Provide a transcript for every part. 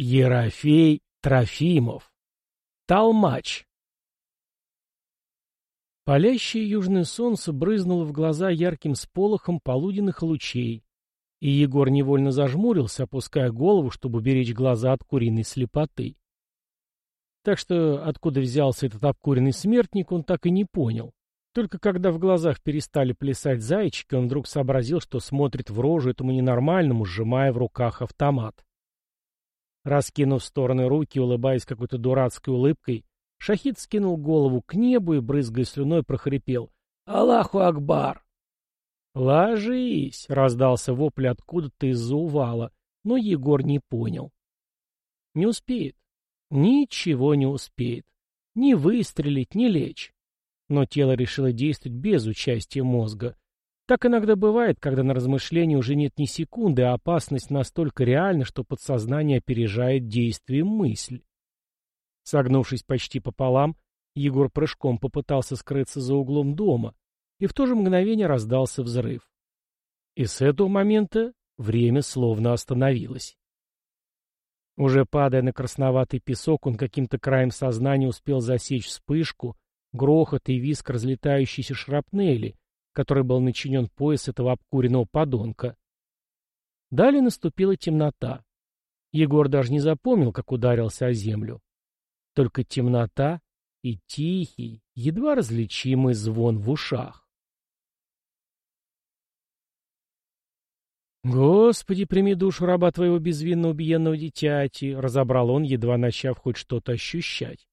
Ерофей Трофимов. Толмач. Палящее южное солнце брызнуло в глаза ярким сполохом полуденных лучей, и Егор невольно зажмурился, опуская голову, чтобы беречь глаза от куриной слепоты. Так что откуда взялся этот обкуренный смертник, он так и не понял. Только когда в глазах перестали плясать зайчики, он вдруг сообразил, что смотрит в рожу этому ненормальному, сжимая в руках автомат. Раскинув стороны руки, улыбаясь какой-то дурацкой улыбкой, Шахид скинул голову к небу и, брызгая слюной, прохрипел «Аллаху Акбар!» «Ложись!» — раздался вопль откуда-то из-за увала, но Егор не понял. Не успеет. Ничего не успеет. Ни выстрелить, ни лечь. Но тело решило действовать без участия мозга, так иногда бывает, когда на размышлении уже нет ни секунды, а опасность настолько реальна, что подсознание опережает действие мысль. Согнувшись почти пополам, Егор прыжком попытался скрыться за углом дома, и в то же мгновение раздался взрыв. И с этого момента время словно остановилось. Уже падая на красноватый песок, он каким-то краем сознания успел засечь вспышку, грохот и виск разлетающейся шрапнели, который был начинен пояс этого обкуренного подонка. Далее наступила темнота. Егор даже не запомнил, как ударился о землю. Только темнота и тихий, едва различимый звон в ушах. «Господи, прими душу раба твоего безвинно убиенного дитяти!» — разобрал он, едва начав хоть что-то ощущать.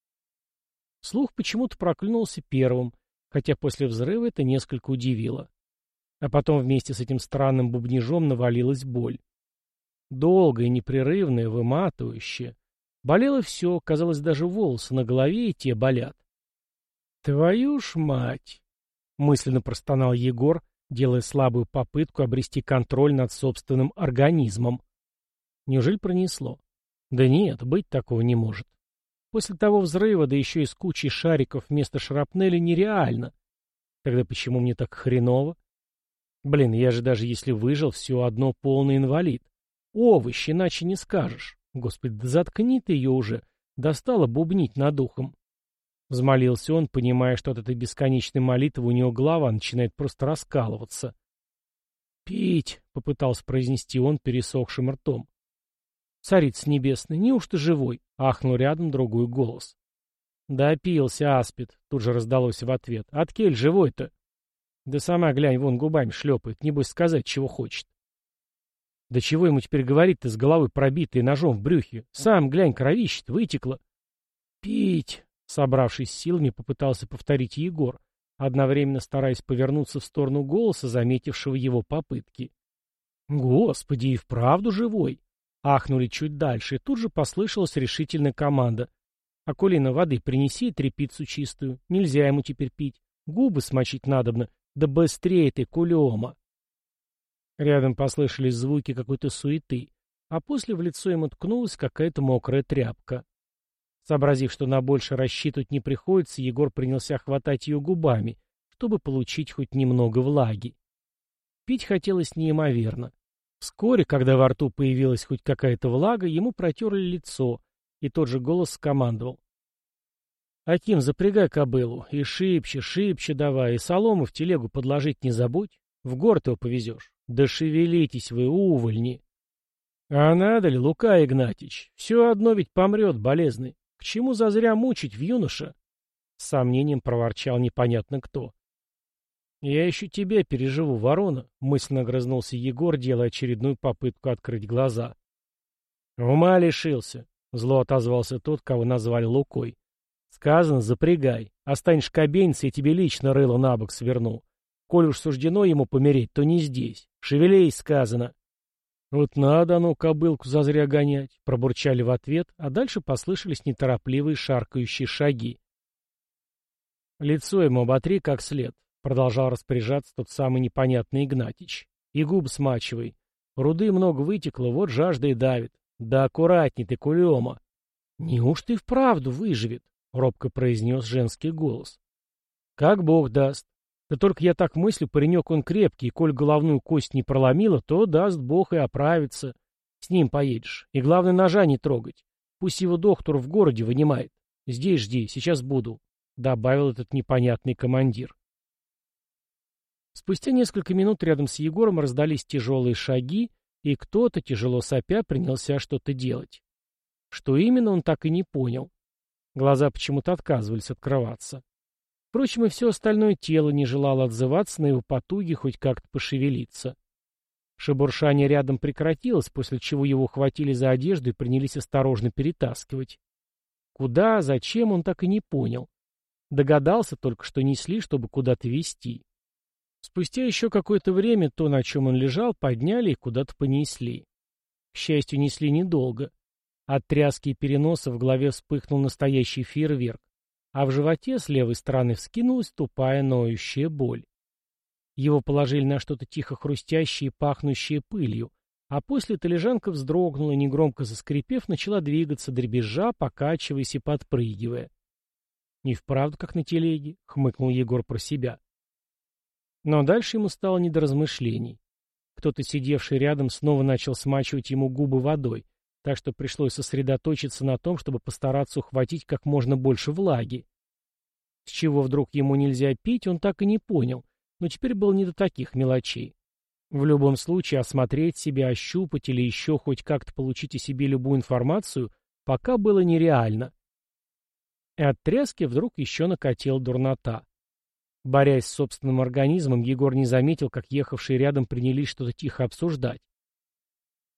Слух почему-то проклюнулся первым, хотя после взрыва это несколько удивило. А потом вместе с этим странным бубнижом навалилась боль. Долгая, непрерывная, выматывающая. Болело все, казалось, даже волосы на голове и те болят. «Твою ж мать!» — мысленно простонал Егор, делая слабую попытку обрести контроль над собственным организмом. Неужели пронесло? Да нет, быть такого не может. После того взрыва, да еще и с кучей шариков вместо шрапнели, нереально. Тогда почему мне так хреново? Блин, я же даже если выжил, все одно полный инвалид. Овощ, иначе не скажешь. Господи, да заткни ты ее уже. Достала бубнить над ухом. Взмолился он, понимая, что от этой бесконечной молитвы у него голова начинает просто раскалываться. «Пить!» — попытался произнести он пересохшим ртом. «Царица небесная, неужто живой?» — ахнул рядом другой голос. «Допился, аспид», — тут же раздалось в ответ. «От кель живой-то?» «Да сама глянь, вон губами шлепает, небось сказать, чего хочет». «Да чего ему теперь говорить-то с головой пробитой ножом в брюхе? Сам глянь, кровищет, вытекло». «Пить!» — собравшись силами, попытался повторить Егор, одновременно стараясь повернуться в сторону голоса, заметившего его попытки. «Господи, и вправду живой!» Ахнули чуть дальше, и тут же послышалась решительная команда. «Акулина, воды принеси и тряпицу чистую. Нельзя ему теперь пить. Губы смочить надобно. Да быстрее ты, кулема!» Рядом послышались звуки какой-то суеты, а после в лицо ему ткнулась какая-то мокрая тряпка. Сообразив, что на больше рассчитывать не приходится, Егор принялся хватать ее губами, чтобы получить хоть немного влаги. Пить хотелось неимоверно. Вскоре, когда во рту появилась хоть какая-то влага, ему протерли лицо, и тот же голос скомандовал. «Аким, запрягай кобылу, и шибче, шибче давай, и солому в телегу подложить не забудь, в город его повезешь. Да шевелитесь вы, увольни!» «А надо ли, Лука Игнатьич? Все одно ведь помрет, болезный. К чему зазря мучить в юноша?» С сомнением проворчал непонятно кто. «Я еще тебя переживу, ворона», — мысленно грызнулся Егор, делая очередную попытку открыть глаза. «Ума лишился», — зло отозвался тот, кого назвали Лукой. «Сказано, запрягай. Останешь кабениться, я тебе лично рыло на бок сверну. Коль уж суждено ему помереть, то не здесь. Шевелись, сказано». «Вот надо оно кобылку зазря гонять», — пробурчали в ответ, а дальше послышались неторопливые шаркающие шаги. «Лицо ему оботри как след», Продолжал распоряжаться тот самый непонятный Игнатич. И губ смачивай. Руды много вытекло, вот жажда и давит. Да аккуратней ты, кулема. Неужто и вправду выживет? Робко произнес женский голос. Как бог даст. Да только я так мыслю, паренек он крепкий, и коль головную кость не проломила, то даст бог и оправится. С ним поедешь. И главное, ножа не трогать. Пусть его доктор в городе вынимает. Здесь жди, сейчас буду», — добавил этот непонятный командир. Спустя несколько минут рядом с Егором раздались тяжелые шаги, и кто-то, тяжело сопя, принялся что-то делать. Что именно, он так и не понял. Глаза почему-то отказывались открываться. Впрочем, и все остальное тело не желало отзываться на его потуги хоть как-то пошевелиться. Шебуршание рядом прекратилось, после чего его хватили за одежду и принялись осторожно перетаскивать. Куда, зачем, он так и не понял. Догадался только, что несли, чтобы куда-то везти. Спустя еще какое-то время то, на чем он лежал, подняли и куда-то понесли. К счастью, несли недолго. От тряски и переноса в голове вспыхнул настоящий фейерверк, а в животе с левой стороны вскинулась тупая ноющая боль. Его положили на что-то тихо хрустящее и пахнущее пылью, а после талижанка вздрогнула и, негромко заскрипев, начала двигаться, дребезжа, покачиваясь и подпрыгивая. «Не вправду, как на телеге», — хмыкнул Егор про себя. Но дальше ему стало не до размышлений. Кто-то, сидевший рядом, снова начал смачивать ему губы водой, так что пришлось сосредоточиться на том, чтобы постараться ухватить как можно больше влаги. С чего вдруг ему нельзя пить, он так и не понял, но теперь был не до таких мелочей. В любом случае, осмотреть себя, ощупать или еще хоть как-то получить о себе любую информацию пока было нереально. И от тряски вдруг еще накатила дурнота. Борясь с собственным организмом, Егор не заметил, как ехавшие рядом принялись что-то тихо обсуждать.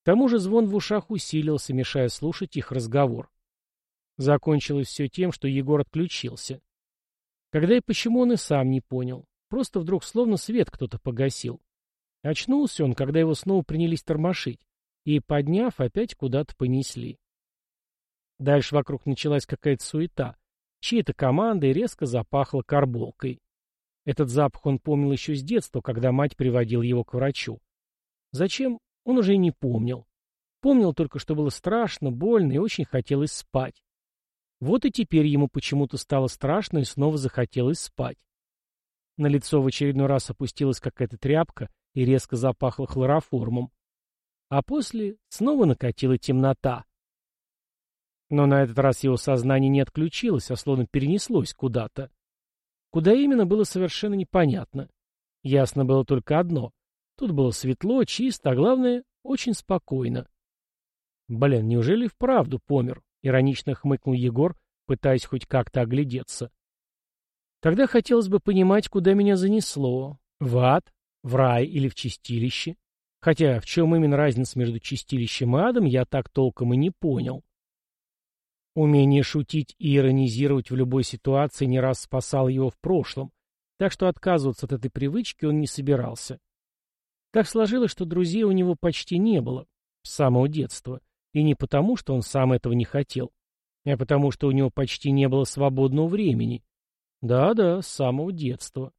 К тому же звон в ушах усилился, мешая слушать их разговор. Закончилось все тем, что Егор отключился. Когда и почему он и сам не понял. Просто вдруг словно свет кто-то погасил. Очнулся он, когда его снова принялись тормошить, и, подняв, опять куда-то понесли. Дальше вокруг началась какая-то суета. Чьи-то команды резко запахло карболкой. Этот запах он помнил еще с детства, когда мать приводила его к врачу. Зачем, он уже и не помнил. Помнил только, что было страшно, больно и очень хотелось спать. Вот и теперь ему почему-то стало страшно и снова захотелось спать. На лицо в очередной раз опустилась какая-то тряпка и резко запахло хлороформом. А после снова накатила темнота. Но на этот раз его сознание не отключилось, а словно перенеслось куда-то. Куда именно, было совершенно непонятно. Ясно было только одно. Тут было светло, чисто, а главное, очень спокойно. Блин, неужели вправду помер? Иронично хмыкнул Егор, пытаясь хоть как-то оглядеться. Тогда хотелось бы понимать, куда меня занесло. В ад, в рай или в чистилище. Хотя в чем именно разница между чистилищем и адом, я так толком и не понял. Умение шутить и иронизировать в любой ситуации не раз спасало его в прошлом, так что отказываться от этой привычки он не собирался. Так сложилось, что друзей у него почти не было, с самого детства, и не потому, что он сам этого не хотел, а потому, что у него почти не было свободного времени. Да-да, с самого детства.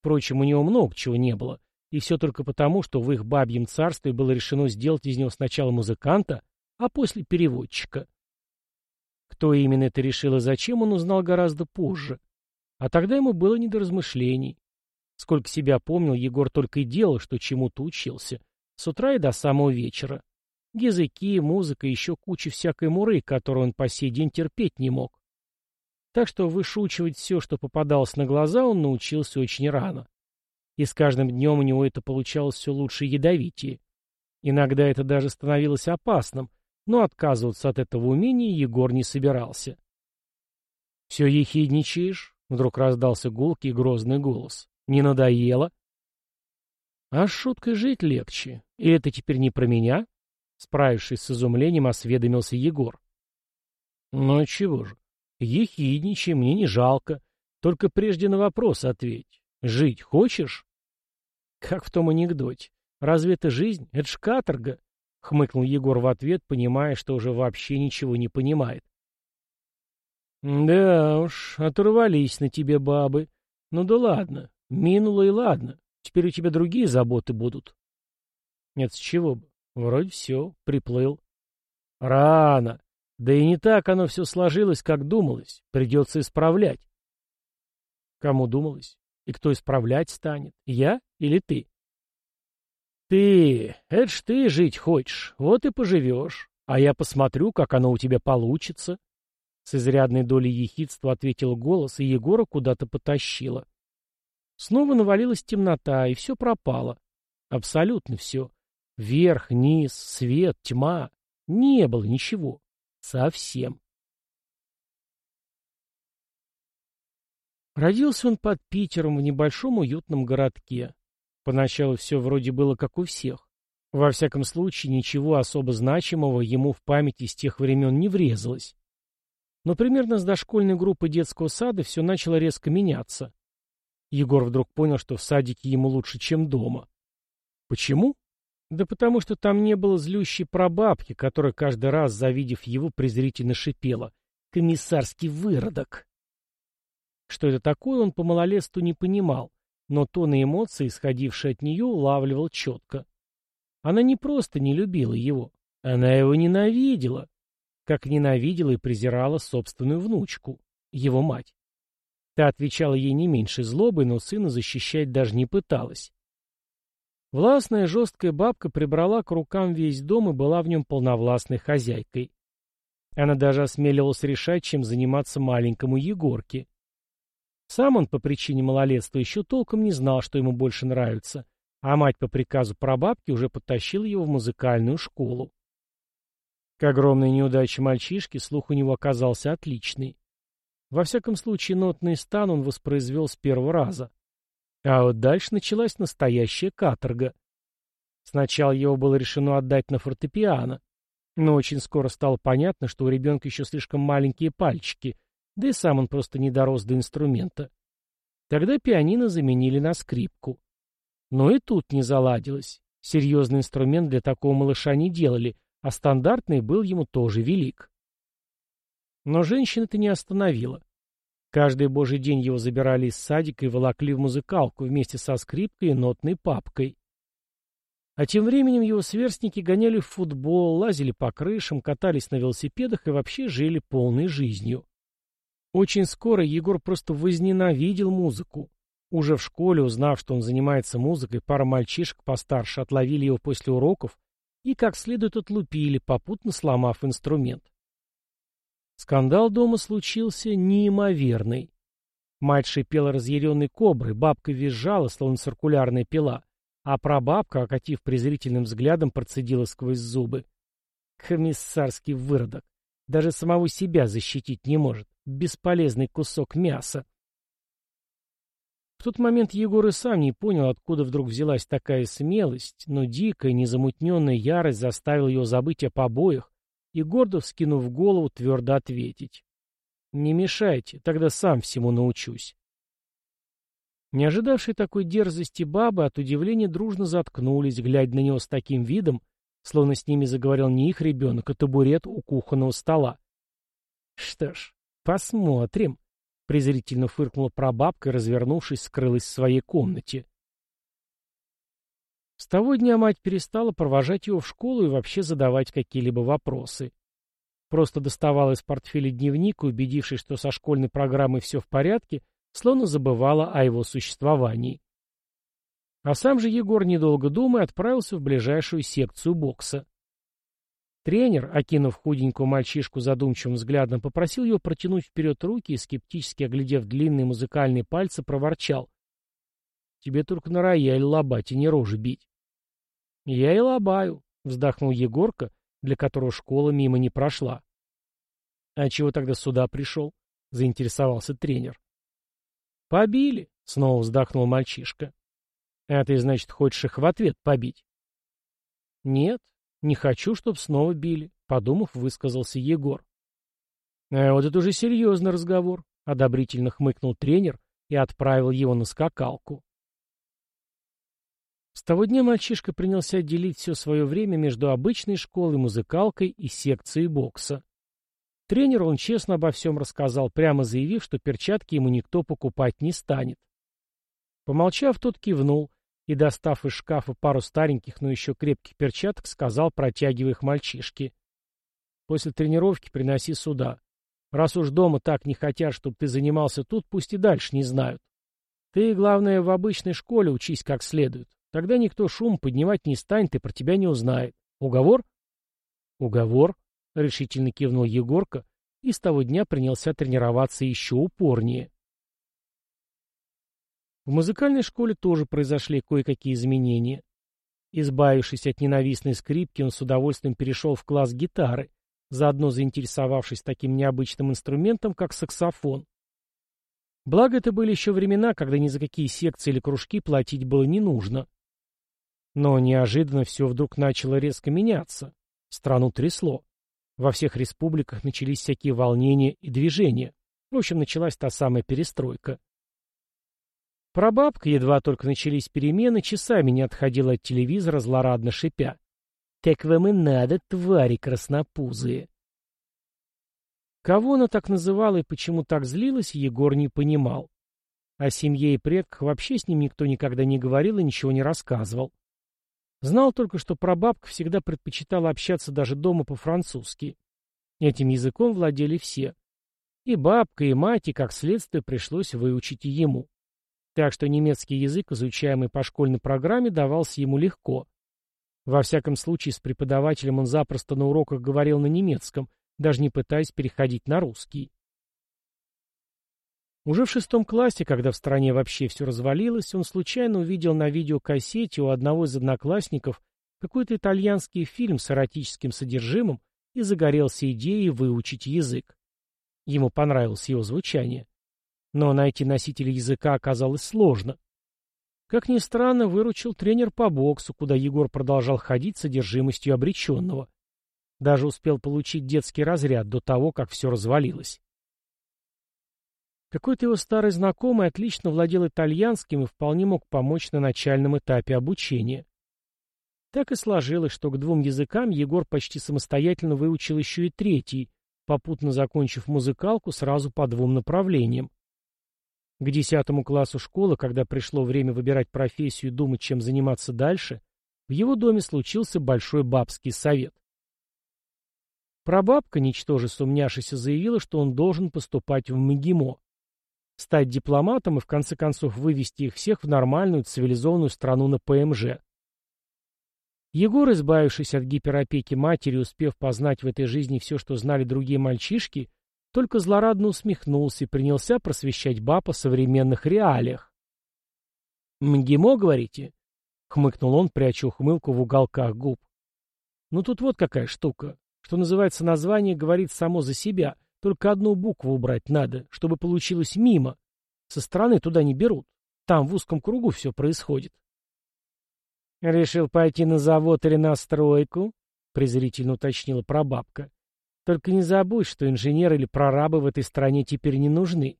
Впрочем, у него много чего не было, и все только потому, что в их бабьем царстве было решено сделать из него сначала музыканта, а после переводчика. Кто именно это решил и зачем, он узнал гораздо позже. А тогда ему было не до размышлений. Сколько себя помнил, Егор только и делал, что чему-то учился. С утра и до самого вечера. Языки, музыка и еще куча всякой муры, которую он по сей день терпеть не мог. Так что вышучивать все, что попадалось на глаза, он научился очень рано. И с каждым днем у него это получалось все лучше и ядовитее. Иногда это даже становилось опасным, но отказываться от этого умения Егор не собирался. «Все ехидничаешь?» — вдруг раздался гулкий грозный голос. «Не надоело?» «А с шуткой жить легче. И это теперь не про меня?» Справившись с изумлением, осведомился Егор. «Ну чего же? Ехидничай, мне не жалко. Только прежде на вопрос ответь. Жить хочешь?» «Как в том анекдоте. Разве это жизнь? Это ж каторга. — хмыкнул Егор в ответ, понимая, что уже вообще ничего не понимает. «Да уж, оторвались на тебе бабы. Ну да ладно, минуло и ладно. Теперь у тебя другие заботы будут». «Нет, с чего бы? Вроде все, приплыл». «Рано. Да и не так оно все сложилось, как думалось. Придется исправлять». «Кому думалось? И кто исправлять станет? Я или ты?» Ты, это ж ты жить хочешь, вот и поживешь. А я посмотрю, как оно у тебя получится. С изрядной долей ехидства ответил голос, и Егора куда-то потащило. Снова навалилась темнота, и все пропало. Абсолютно все. Вверх, низ, свет, тьма. Не было ничего. Совсем. Родился он под Питером в небольшом уютном городке. Поначалу все вроде было как у всех. Во всяком случае, ничего особо значимого ему в памяти с тех времен не врезалось. Но примерно с дошкольной группы детского сада все начало резко меняться. Егор вдруг понял, что в садике ему лучше, чем дома. Почему? Да потому что там не было злющей прабабки, которая каждый раз, завидев его, презрительно шипела. «Комиссарский выродок!» Что это такое, он по малолетству не понимал, но тон и эмоции, исходившие от нее, улавливал четко. Она не просто не любила его, она его ненавидела, как ненавидела и презирала собственную внучку, его мать. Та отвечала ей не меньше злобой, но сына защищать даже не пыталась. Властная жесткая бабка прибрала к рукам весь дом и была в нем полновластной хозяйкой. Она даже осмеливалась решать, чем заниматься маленькому Егорке. Сам он по причине малолетства еще толком не знал, что ему больше нравится, а мать по приказу прабабки уже подтащила его в музыкальную школу. К огромной неудаче мальчишки слух у него оказался отличный. Во всяком случае, нотный стан он воспроизвел с первого раза. А вот дальше началась настоящая каторга. Сначала его было решено отдать на фортепиано, но очень скоро стало понятно, что у ребенка еще слишком маленькие пальчики — да и сам он просто не дорос до инструмента. Тогда пианино заменили на скрипку. Но и тут не заладилось. Серьезный инструмент для такого малыша не делали, а стандартный был ему тоже велик. Но женщина это не остановила. Каждый божий день его забирали из садика и волокли в музыкалку вместе со скрипкой и нотной папкой. А тем временем его сверстники гоняли в футбол, лазили по крышам, катались на велосипедах и вообще жили полной жизнью. Очень скоро Егор просто возненавидел музыку. Уже в школе, узнав, что он занимается музыкой, пара мальчишек постарше отловили его после уроков и как следует отлупили, попутно сломав инструмент. Скандал дома случился неимоверный. Мать шипела разъяренной коброй, бабка визжала, словно циркулярная пила, а прабабка, окатив презрительным взглядом, процедила сквозь зубы. Комиссарский выродок. Даже самого себя защитить не может бесполезный кусок мяса. В тот момент Егор и сам не понял, откуда вдруг взялась такая смелость, но дикая, незамутненная ярость заставила его забыть о побоях и, гордо вскинув голову, твердо ответить. «Не мешайте, тогда сам всему научусь». Не ожидавшие такой дерзости бабы от удивления дружно заткнулись, глядя на него с таким видом, словно с ними заговорил не их ребенок, а табурет у кухонного стола. Что ж, «Посмотрим», — презрительно фыркнула прабабка и, развернувшись, скрылась в своей комнате. С того дня мать перестала провожать его в школу и вообще задавать какие-либо вопросы. Просто доставала из портфеля дневник и, убедившись, что со школьной программой все в порядке, словно забывала о его существовании. А сам же Егор, недолго думая, отправился в ближайшую секцию бокса. Тренер, окинув худенького мальчишку задумчивым взглядом, попросил его протянуть вперед руки и, скептически оглядев длинные музыкальные пальцы, проворчал. «Тебе только на рояль лобать и не рожи бить». «Я и лобаю», — вздохнул Егорка, для которого школа мимо не прошла. «А чего тогда сюда пришел?» — заинтересовался тренер. «Побили», — снова вздохнул мальчишка. «А ты, значит, хочешь их в ответ побить?» «Нет, «Не хочу, чтоб снова били», — подумав, высказался Егор. «А вот это уже серьезный разговор», — одобрительно хмыкнул тренер и отправил его на скакалку. С того дня мальчишка принялся делить все свое время между обычной школой, музыкалкой и секцией бокса. Тренеру он честно обо всем рассказал, прямо заявив, что перчатки ему никто покупать не станет. Помолчав, тот кивнул и, достав из шкафа пару стареньких, но еще крепких перчаток, сказал, протягивая их мальчишке. «После тренировки приноси сюда. Раз уж дома так не хотят, чтобы ты занимался тут, пусть и дальше не знают. Ты, главное, в обычной школе учись как следует. Тогда никто шум поднимать не станет и про тебя не узнает. Уговор? Уговор, — решительно кивнул Егорка и с того дня принялся тренироваться еще упорнее. В музыкальной школе тоже произошли кое-какие изменения. Избавившись от ненавистной скрипки, он с удовольствием перешел в класс гитары, заодно заинтересовавшись таким необычным инструментом, как саксофон. Благо, это были еще времена, когда ни за какие секции или кружки платить было не нужно. Но неожиданно все вдруг начало резко меняться. Страну трясло. Во всех республиках начались всякие волнения и движения. В общем, началась та самая перестройка. Прабабка, едва только начались перемены, часами не отходила от телевизора, злорадно шипя. «Так вам и надо, твари краснопузые!» Кого она так называла и почему так злилась, Егор не понимал. О семье и предках вообще с ним никто никогда не говорил и ничего не рассказывал. Знал только, что прабабка всегда предпочитала общаться даже дома по-французски. Этим языком владели все. И бабка, и мать, и как следствие пришлось выучить и ему. Так что немецкий язык, изучаемый по школьной программе, давался ему легко. Во всяком случае, с преподавателем он запросто на уроках говорил на немецком, даже не пытаясь переходить на русский. Уже в шестом классе, когда в стране вообще все развалилось, он случайно увидел на видеокассете у одного из одноклассников какой-то итальянский фильм с эротическим содержимым и загорелся идеей выучить язык. Ему понравилось его звучание. Но найти носителя языка оказалось сложно. Как ни странно, выручил тренер по боксу, куда Егор продолжал ходить с содержимостью обреченного. Даже успел получить детский разряд до того, как все развалилось. Какой-то его старый знакомый отлично владел итальянским и вполне мог помочь на начальном этапе обучения. Так и сложилось, что к двум языкам Егор почти самостоятельно выучил еще и третий, попутно закончив музыкалку сразу по двум направлениям. К десятому классу школы, когда пришло время выбирать профессию и думать, чем заниматься дальше, в его доме случился большой бабский совет. Прабабка, ничтоже сумняшися, заявила, что он должен поступать в МГИМО стать дипломатом и в конце концов вывести их всех в нормальную цивилизованную страну на ПМЖ. Егор, избавившись от гиперопеки матери, успев познать в этой жизни все, что знали другие мальчишки, только злорадно усмехнулся и принялся просвещать баб о современных реалиях. «МГИМО, говорите?» — хмыкнул он, пряча ухмылку в уголках губ. «Ну тут вот какая штука. Что называется, название говорит само за себя — только одну букву убрать надо, чтобы получилось мимо. Со стороны туда не берут. Там в узком кругу все происходит. «Решил пойти на завод или на стройку?» — презрительно уточнила прабабка. «Только не забудь, что инженеры или прорабы в этой стране теперь не нужны».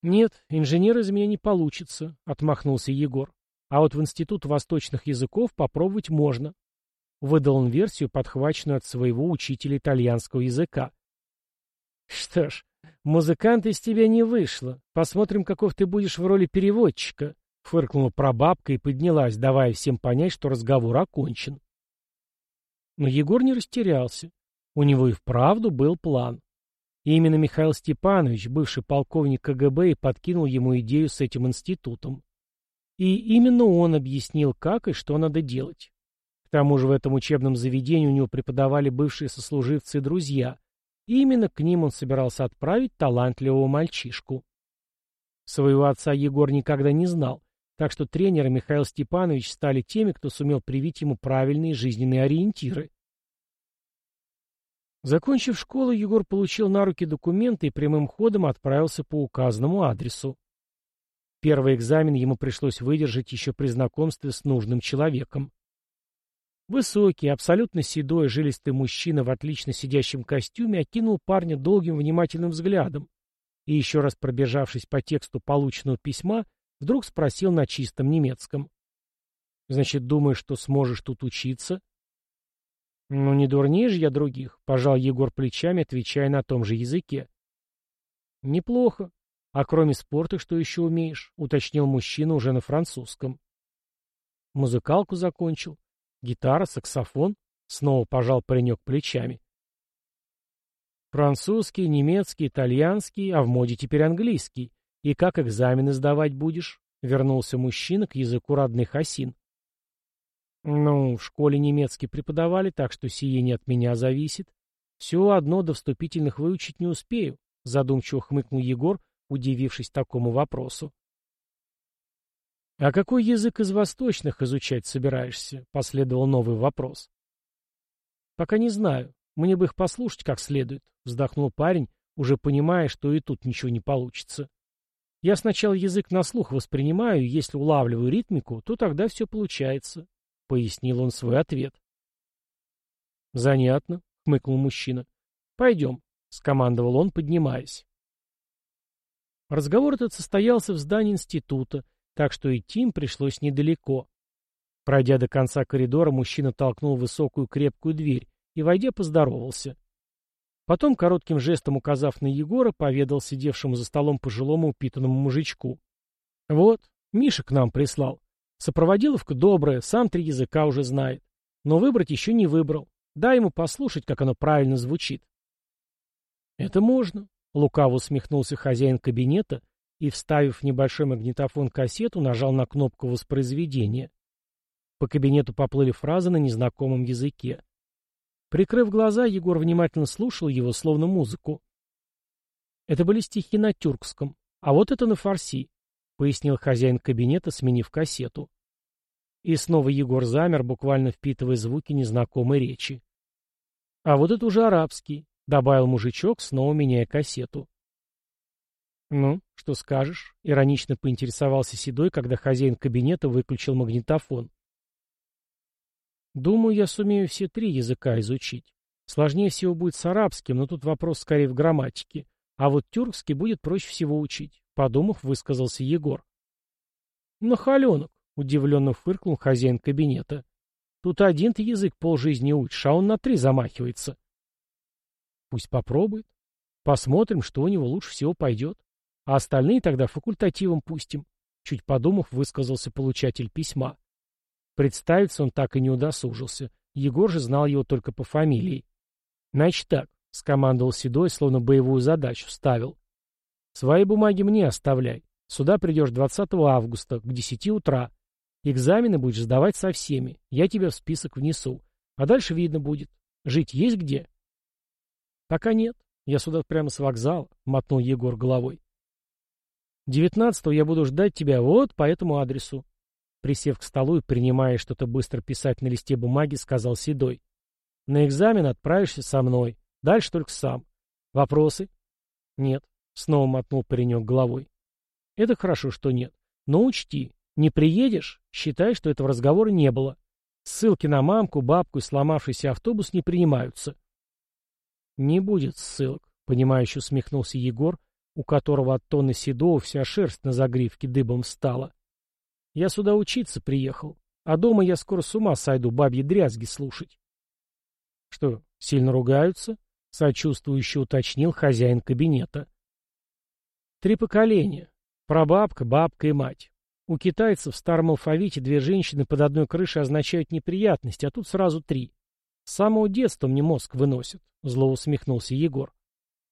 «Нет, инженер из меня не получится», — отмахнулся Егор. «А вот в Институт восточных языков попробовать можно. Выдал он версию, подхваченную от своего учителя итальянского языка. «Что ж, музыкант из тебя не вышло. Посмотрим, каков ты будешь в роли переводчика», — фыркнула прабабка и поднялась, давая всем понять, что разговор окончен. Но Егор не растерялся. У него и вправду был план. И именно Михаил Степанович, бывший полковник КГБ, и подкинул ему идею с этим институтом. И именно он объяснил, как и что надо делать. К тому же в этом учебном заведении у него преподавали бывшие сослуживцы и друзья, и именно к ним он собирался отправить талантливого мальчишку. Своего отца Егор никогда не знал, так что тренер и Михаил Степанович стали теми, кто сумел привить ему правильные жизненные ориентиры. Закончив школу, Егор получил на руки документы и прямым ходом отправился по указанному адресу. Первый экзамен ему пришлось выдержать еще при знакомстве с нужным человеком. Высокий, абсолютно седой, жилистый мужчина в отлично сидящем костюме окинул парня долгим внимательным взглядом и, еще раз пробежавшись по тексту полученного письма, вдруг спросил на чистом немецком. «Значит, думаешь, что сможешь тут учиться?» «Ну, не дурнее же я других», — пожал Егор плечами, отвечая на том же языке. «Неплохо. А кроме спорта, что еще умеешь?» — уточнил мужчина уже на французском. «Музыкалку закончил. Гитара, саксофон? Снова пожал паренек плечами. Французский, немецкий, итальянский, а в моде теперь английский. И как экзамены сдавать будешь? — вернулся мужчина к языку родных осин. «Ну, в школе немецкий преподавали, так что сие не от меня зависит. Все одно до вступительных выучить не успею», — задумчиво хмыкнул Егор, удивившись такому вопросу. «А какой язык из восточных изучать собираешься?» — последовал новый вопрос. «Пока не знаю. Мне бы их послушать как следует», — вздохнул парень, уже понимая, что и тут ничего не получится. «Я сначала язык на слух воспринимаю, и если улавливаю ритмику, то тогда все получается», — пояснил он свой ответ. «Занятно», — хмыкнул мужчина. «Пойдем», — скомандовал он, поднимаясь. Разговор этот состоялся в здании института, так что идти им пришлось недалеко. Пройдя до конца коридора, мужчина толкнул высокую крепкую дверь и, войдя, поздоровался. Потом, коротким жестом указав на Егора, поведал сидевшему за столом пожилому упитанному мужичку. «Вот, Миша к нам прислал. Сопроводиловка добрая, сам три языка уже знает. Но выбрать еще не выбрал. Дай ему послушать, как оно правильно звучит». «Это можно», — лукаво усмехнулся хозяин кабинета и, вставив в небольшой магнитофон кассету, нажал на кнопку воспроизведения. По кабинету поплыли фразы на незнакомом языке. Прикрыв глаза, Егор внимательно слушал его, словно музыку. Это были стихи на тюркском, а вот это на фарси, пояснил хозяин кабинета, сменив кассету. И снова Егор замер, буквально впитывая звуки незнакомой речи. А вот это уже арабский, добавил мужичок, снова меняя кассету. «Ну, что скажешь?» — иронично поинтересовался Седой, когда хозяин кабинета выключил магнитофон. Думаю, я сумею все три языка изучить. Сложнее всего будет с арабским, но тут вопрос скорее в грамматике. А вот тюркский будет проще всего учить, подумав, высказался Егор. Нахаленок, удивленно фыркнул хозяин кабинета. Тут один ты язык полжизни учишь, а он на три замахивается. Пусть попробует. Посмотрим, что у него лучше всего пойдет. А остальные тогда факультативом пустим. Чуть подумав, высказался получатель письма. Представиться он так и не удосужился. Егор же знал его только по фамилии. «Значит так», — скомандовал Седой, словно боевую задачу ставил. «Свои бумаги мне оставляй. Сюда придешь 20 августа, к 10 утра. Экзамены будешь сдавать со всеми. Я тебя в список внесу. А дальше видно будет. Жить есть где?» «Пока нет. Я сюда прямо с вокзала», — мотнул Егор головой. «Девятнадцатого я буду ждать тебя вот по этому адресу. Присев к столу и принимая что-то быстро писать на листе бумаги, сказал Седой. «На экзамен отправишься со мной. Дальше только сам. Вопросы?» «Нет», — снова мотнул паренек головой. «Это хорошо, что нет. Но учти, не приедешь, считай, что этого разговора не было. Ссылки на мамку, бабку и сломавшийся автобус не принимаются». «Не будет ссылок», — понимающе усмехнулся Егор, у которого от тонны седого вся шерсть на загривке дыбом встала. Я сюда учиться приехал, а дома я скоро с ума сойду бабьи дрязги слушать. — Что, сильно ругаются? — сочувствующе уточнил хозяин кабинета. — Три поколения. Прабабка, бабка и мать. У китайцев в старом алфавите две женщины под одной крышей означают неприятности, а тут сразу три. С самого детства мне мозг выносит, — зло усмехнулся Егор.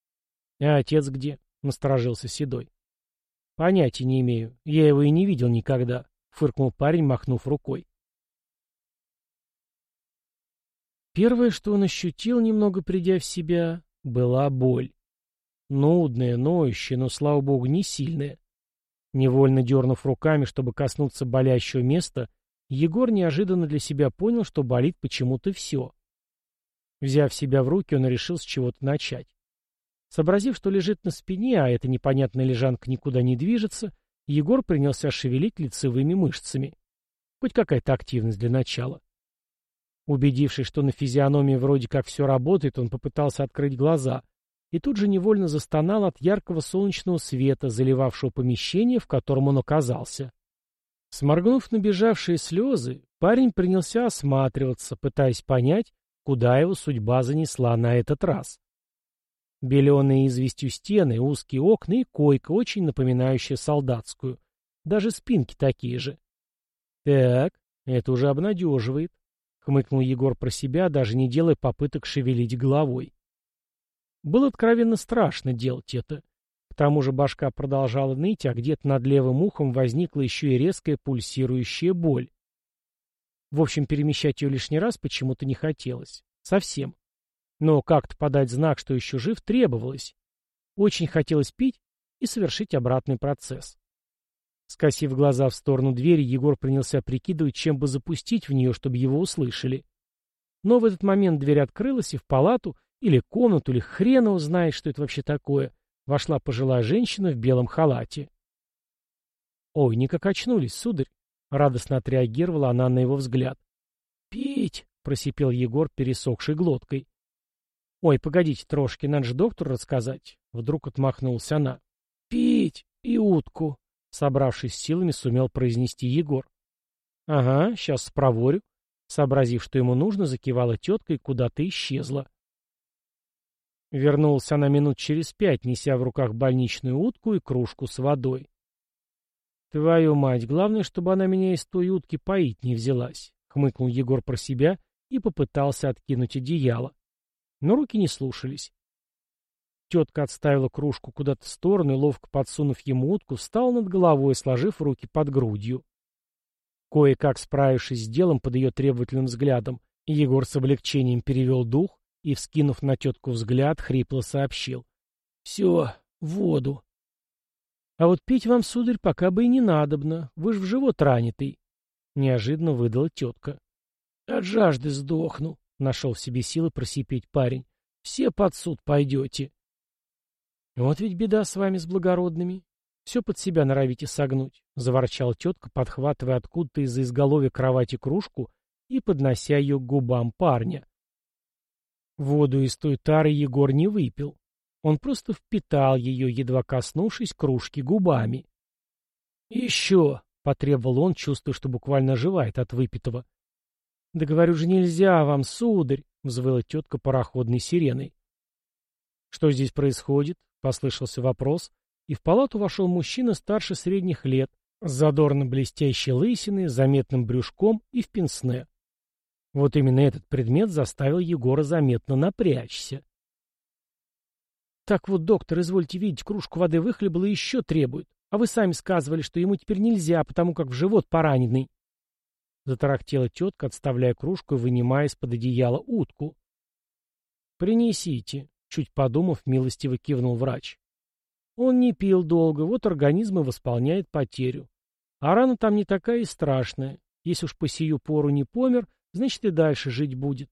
— А отец где? — насторожился Седой. — Понятия не имею. Я его и не видел никогда фыркнул парень, махнув рукой. Первое, что он ощутил, немного придя в себя, была боль. Нудная, ноющая, но, слава богу, не сильная. Невольно дернув руками, чтобы коснуться болящего места, Егор неожиданно для себя понял, что болит почему-то все. Взяв себя в руки, он решил с чего-то начать. Сообразив, что лежит на спине, а эта непонятная лежанка никуда не движется, Егор принялся шевелить лицевыми мышцами. Хоть какая-то активность для начала. Убедившись, что на физиономии вроде как все работает, он попытался открыть глаза и тут же невольно застонал от яркого солнечного света, заливавшего помещение, в котором он оказался. Сморгнув набежавшие слезы, парень принялся осматриваться, пытаясь понять, куда его судьба занесла на этот раз. Беленые известью стены, узкие окна и койка, очень напоминающая солдатскую. Даже спинки такие же. Так, это уже обнадеживает, — хмыкнул Егор про себя, даже не делая попыток шевелить головой. Было откровенно страшно делать это. К тому же башка продолжала ныть, а где-то над левым ухом возникла еще и резкая пульсирующая боль. В общем, перемещать ее лишний раз почему-то не хотелось. Совсем. Но как-то подать знак, что еще жив, требовалось. Очень хотелось пить и совершить обратный процесс. Скосив глаза в сторону двери, Егор принялся прикидывать, чем бы запустить в нее, чтобы его услышали. Но в этот момент дверь открылась, и в палату, или комнату, или хрена узнает, что это вообще такое, вошла пожилая женщина в белом халате. «Ой, никак очнулись, сударь!» — радостно отреагировала она на его взгляд. «Пить!» — просипел Егор пересохшей глоткой. «Ой, погодите трошки, надо же доктору рассказать!» — вдруг отмахнулся она. «Пить! И утку!» — собравшись силами, сумел произнести Егор. «Ага, сейчас спроворю», Сообразив, что ему нужно, закивала тетка и куда-то исчезла. Вернулся она минут через пять, неся в руках больничную утку и кружку с водой. «Твою мать, главное, чтобы она меня из той утки поить не взялась», — хмыкнул Егор про себя и попытался откинуть одеяло. Но руки не слушались. Тетка отставила кружку куда-то в сторону и, ловко подсунув ему утку, встала над головой, сложив руки под грудью. Кое-как справившись с делом под ее требовательным взглядом, Егор с облегчением перевел дух и, вскинув на тетку взгляд, хрипло сообщил. — Все, воду. — А вот пить вам, сударь, пока бы и не надобно. Вы ж в живот ранитый. Неожиданно выдала тетка. — От жажды сдохну, — нашел в себе силы просипеть парень. — Все под суд пойдете. — Вот ведь беда с вами, с благородными. Все под себя норовите согнуть, — заворчала тетка, подхватывая откуда-то из-за изголовья кровати кружку и поднося ее к губам парня. Воду из той тары Егор не выпил. Он просто впитал ее, едва коснувшись кружки губами. «Еще!» — потребовал он, чувствуя, что буквально оживает от выпитого. «Да говорю же, нельзя вам, сударь!» — взвыла тетка пароходной сиреной. «Что здесь происходит?» — послышался вопрос, и в палату вошел мужчина старше средних лет, с задорно блестящей лысиной, заметным брюшком и в пенсне. Вот именно этот предмет заставил Егора заметно напрячься. «Так вот, доктор, извольте видеть, кружку воды выхлебал и еще требует. А вы сами сказывали, что ему теперь нельзя, потому как в живот пораненный». Затарахтела тетка, отставляя кружку и вынимая из-под одеяла утку. «Принесите», — чуть подумав, милостиво кивнул врач. Он не пил долго, вот организм и восполняет потерю. А рана там не такая и страшная. Если уж по сию пору не помер, значит и дальше жить будет.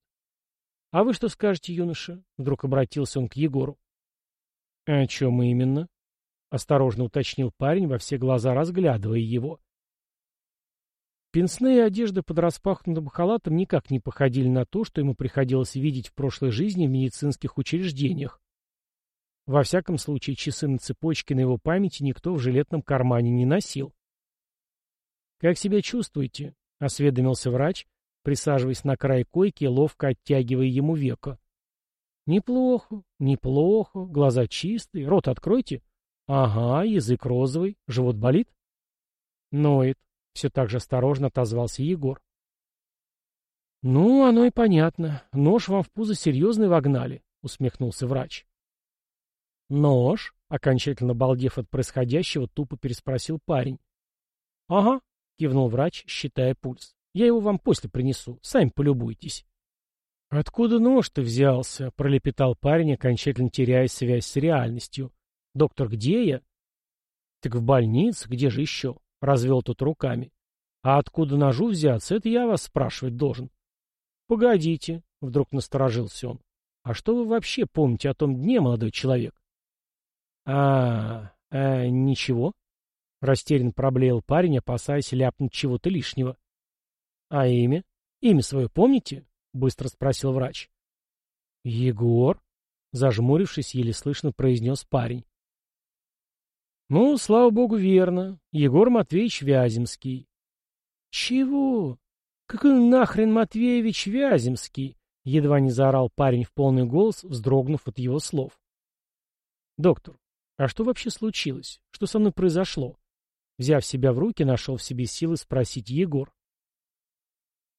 А вы что скажете, юноша? Вдруг обратился он к Егору. А о чем именно? Осторожно уточнил парень, во все глаза разглядывая его. Пенсные одежды под распахнутым халатом никак не походили на то, что ему приходилось видеть в прошлой жизни в медицинских учреждениях. Во всяком случае, часы на цепочке на его памяти никто в жилетном кармане не носил. «Как себя чувствуете?» — осведомился врач, присаживаясь на край койки и ловко оттягивая ему веко. «Неплохо, неплохо, глаза чистые, рот откройте. Ага, язык розовый, живот болит?» «Ноет», — все так же осторожно отозвался Егор. «Ну, оно и понятно. Нож вам в пузо серьезный вогнали», — усмехнулся врач. «Нож?» — окончательно балдев от происходящего, тупо переспросил парень. «Ага», — кивнул врач, считая пульс. «Я его вам после принесу. Сами полюбуйтесь». «Откуда нож-то взялся?» — пролепетал парень, окончательно теряя связь с реальностью. «Доктор, где я?» «Так в больнице. Где же еще?» — развел тут руками. «А откуда ножу взяться, это я вас спрашивать должен». «Погодите», — вдруг насторожился он. «А что вы вообще помните о том дне, молодой человек?» А, а ничего. Растерян проблеял парень, опасаясь ляпнуть чего-то лишнего. А имя? Имя свое помните? Быстро спросил врач. Егор? Зажмурившись, еле слышно произнес парень. Ну, слава богу, верно. Егор Матвеевич Вяземский. Чего? Какой нахрен Матвеевич Вяземский? Едва не заорал парень в полный голос, вздрогнув от его слов. Доктор, а что вообще случилось? Что со мной произошло? Взяв себя в руки, нашел в себе силы спросить Егор.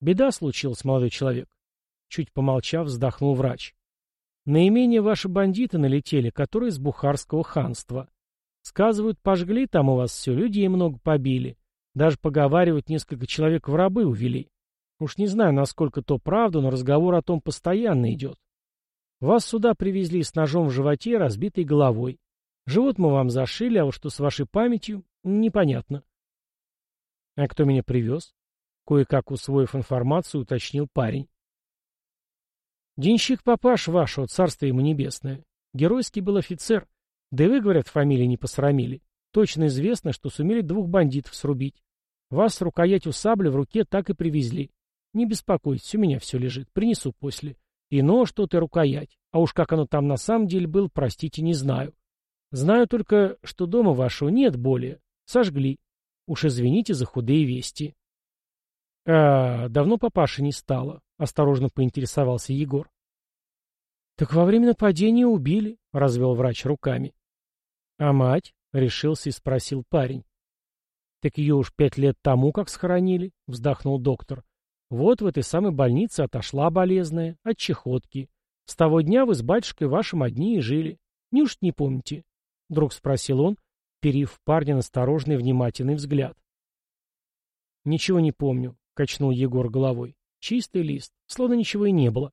Беда случилась, молодой человек. Чуть помолчав, вздохнул врач. На имение ваши бандиты налетели, которые из Бухарского ханства. Сказывают, пожгли там у вас все, людей много побили. Даже поговаривают, несколько человек в рабы увели. Уж не знаю, насколько то правда, но разговор о том постоянно идет. Вас сюда привезли с ножом в животе и разбитой головой. Живот мы вам зашили, а вот что с вашей памятью, непонятно. А кто меня привез? Кое-как усвоив информацию, уточнил парень. Денщик папаш вашего, царство ему небесное. Геройский был офицер. Да и вы, говорят, фамилии не посрамили. Точно известно, что сумели двух бандитов срубить. Вас с рукоятью сабли в руке так и привезли. Не беспокойтесь, у меня все лежит. Принесу после. И нож тут, и рукоять. А уж как оно там на самом деле было, простите, не знаю. Знаю только, что дома вашего нет более. Сожгли. Уж извините за худые вести. А, давно папаши не стало. Осторожно поинтересовался Егор. Так во время нападения убили, развел врач руками. А мать? Решился и спросил парень. Так ее уж пять лет тому, как схоронили, вздохнул доктор. Вот в этой самой больнице отошла болезная, от чехотки. С того дня вы с батюшкой вашим одни и жили. Неужто не помните? Вдруг спросил он, перив парня насторожный внимательный взгляд. Ничего не помню, качнул Егор головой. Чистый лист, словно ничего и не было.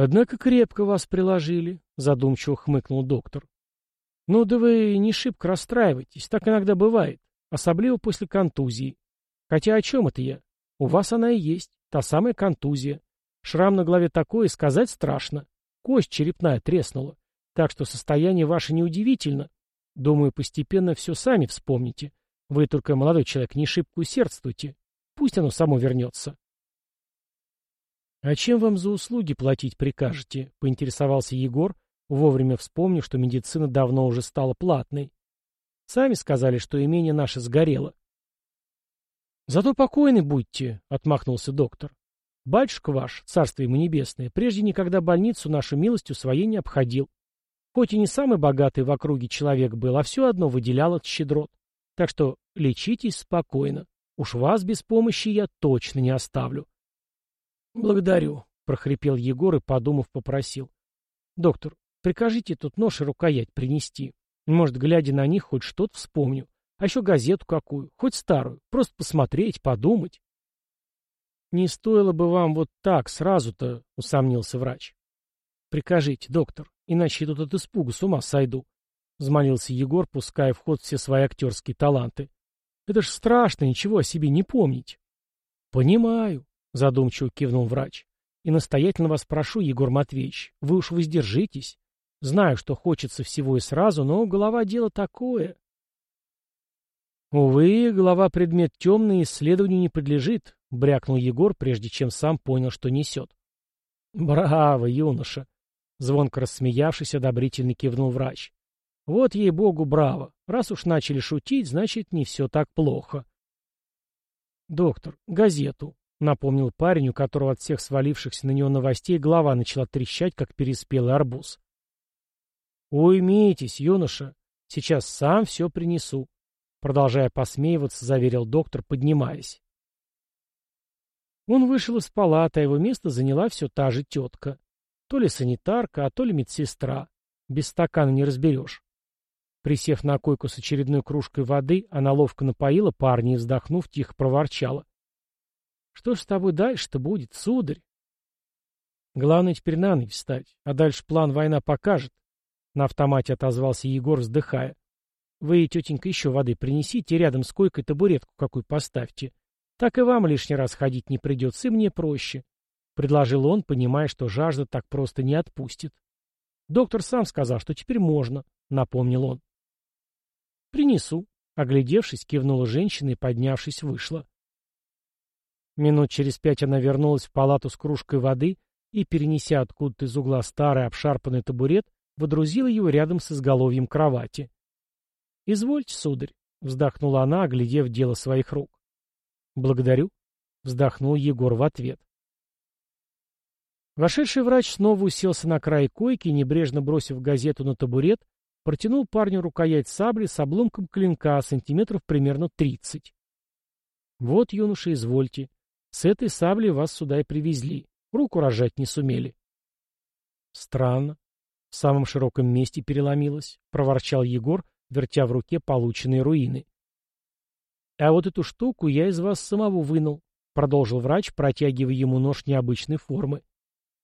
Однако крепко вас приложили, задумчиво хмыкнул доктор. Ну да вы не шибко расстраивайтесь, так иногда бывает, особливо после контузии. Хотя о чем это я? У вас она и есть, та самая контузия. Шрам на голове такой, сказать страшно. Кость черепная треснула. Так что состояние ваше неудивительно. Думаю, постепенно все сами вспомните. Вы только, молодой человек, не шибко усердствуйте. Пусть оно само вернется. — А чем вам за услуги платить прикажете? — поинтересовался Егор, вовремя вспомнив, что медицина давно уже стала платной. Сами сказали, что имение наше сгорело. — Зато покойны будьте, — отмахнулся доктор. — Батюшка ваш, царство ему небесное, прежде никогда больницу нашу милостью своей не обходил. Хоть и не самый богатый в округе человек был, а все одно выделял от щедрот. Так что лечитесь спокойно. Уж вас без помощи я точно не оставлю. — Благодарю, — прохрипел Егор и, подумав, попросил. — Доктор, прикажите тут нож и рукоять принести. Может, глядя на них, хоть что-то вспомню. А еще газету какую, хоть старую. Просто посмотреть, подумать. — Не стоило бы вам вот так сразу-то, — усомнился врач. — Прикажите, доктор, иначе я тут от испуга с ума сойду, — взмолился Егор, пуская в ход все свои актерские таланты. — Это ж страшно, ничего о себе не помнить. — Понимаю, — задумчиво кивнул врач. — И настоятельно вас прошу, Егор Матвеевич, вы уж воздержитесь. Знаю, что хочется всего и сразу, но голова — дело такое. Увы, голова — предмет темный, исследованию не подлежит, — брякнул Егор, прежде чем сам понял, что несет. — Браво, юноша! Звонко рассмеявшись, одобрительно кивнул врач. Вот ей-богу, браво. Раз уж начали шутить, значит, не все так плохо. Доктор, газету, напомнил парень, у которого от всех свалившихся на него новостей голова начала трещать, как переспелый арбуз. Уймитесь, юноша, сейчас сам все принесу. Продолжая посмеиваться, заверил доктор, поднимаясь. Он вышел из палаты, а его место заняла все та же тетка. То ли санитарка, а то ли медсестра. Без стакана не разберешь. Присев на койку с очередной кружкой воды, она ловко напоила парня и, вздохнув, тихо проворчала. — Что ж с тобой дальше-то будет, сударь? Главное теперь на ноги встать, а дальше план война покажет. На автомате отозвался Егор, вздыхая. — Вы, тетенька, еще воды принесите рядом с койкой табуретку какую поставьте. Так и вам лишний раз ходить не придется, и мне проще предложил он, понимая, что жажда так просто не отпустит. Доктор сам сказал, что теперь можно, напомнил он. Принесу, оглядевшись, кивнула женщина и, поднявшись, вышла. Минут через пять она вернулась в палату с кружкой воды и, перенеся откуда-то из угла старый обшарпанный табурет, водрузила его рядом с изголовьем кровати. «Извольте, сударь», — вздохнула она, оглядев дело своих рук. «Благодарю», — вздохнул Егор в ответ. Вошедший врач снова уселся на край койки и, небрежно бросив газету на табурет, протянул парню рукоять сабли с обломком клинка сантиметров примерно тридцать. «Вот, юноша, извольте. С этой саблей вас сюда и привезли. Руку рожать не сумели». «Странно. В самом широком месте переломилась, проворчал Егор, вертя в руке полученные руины. А вот эту штуку я из вас самого вынул, продолжил врач, протягивая ему нож необычной формы.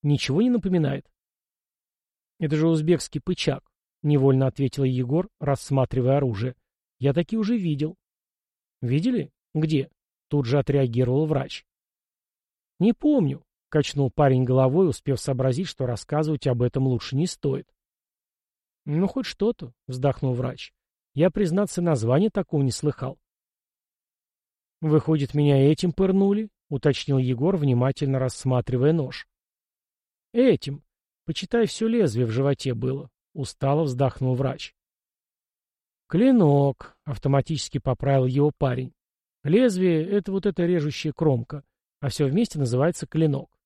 Ничего не напоминает? Это же узбекский пычак, невольно ответил Егор, рассматривая оружие. Я таки уже видел. Видели? Где? Тут же отреагировал врач. Не помню, качнул парень головой, успев сообразить, что рассказывать об этом лучше не стоит. Ну, хоть что-то, вздохнул врач. Я, признаться, название такого не слыхал. Выходит, меня этим пырнули? уточнил Егор, внимательно рассматривая нож. Этим. Почитай, все лезвие в животе было. Устало вздохнул врач. «Клинок», — автоматически поправил его парень. «Лезвие — это вот эта режущая кромка, а все вместе называется клинок».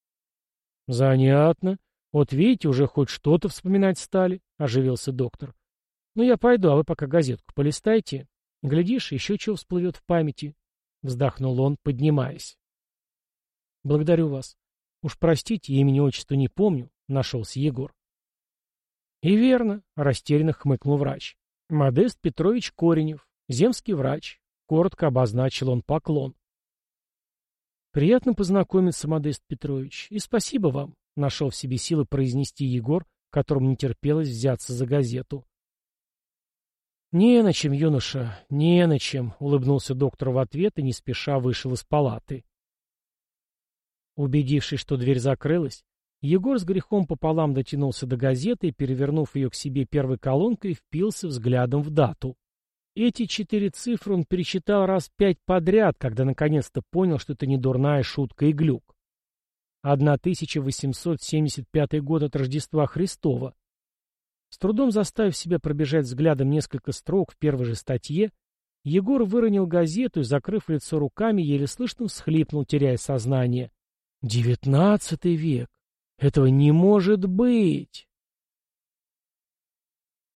«Занятно. Вот видите, уже хоть что-то вспоминать стали», — оживился доктор. «Ну, я пойду, а вы пока газетку полистайте. Глядишь, еще чего всплывет в памяти», — вздохнул он, поднимаясь. «Благодарю вас. Уж простите, имени отчества не помню», — нашелся Егор. «И верно», — растерянно хмыкнул врач. «Модест Петрович Коренев, земский врач», — коротко обозначил он поклон. «Приятно познакомиться, Модест Петрович, и спасибо вам», — нашел в себе силы произнести Егор, которому не терпелось взяться за газету. «Не на чем, юноша, не на чем», — улыбнулся доктор в ответ и не спеша вышел из палаты. Убедившись, что дверь закрылась, Егор с грехом пополам дотянулся до газеты и, перевернув ее к себе первой колонкой, впился взглядом в дату. Эти четыре цифры он пересчитал раз пять подряд, когда наконец-то понял, что это не дурная шутка и глюк. 1875 год от Рождества Христова. С трудом заставив себя пробежать взглядом несколько строк в первой же статье, Егор выронил газету и, закрыв лицо руками, еле слышно всхлипнул, теряя сознание. «Девятнадцатый век! Этого не может быть!